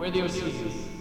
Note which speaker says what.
Speaker 1: Where are the OCs?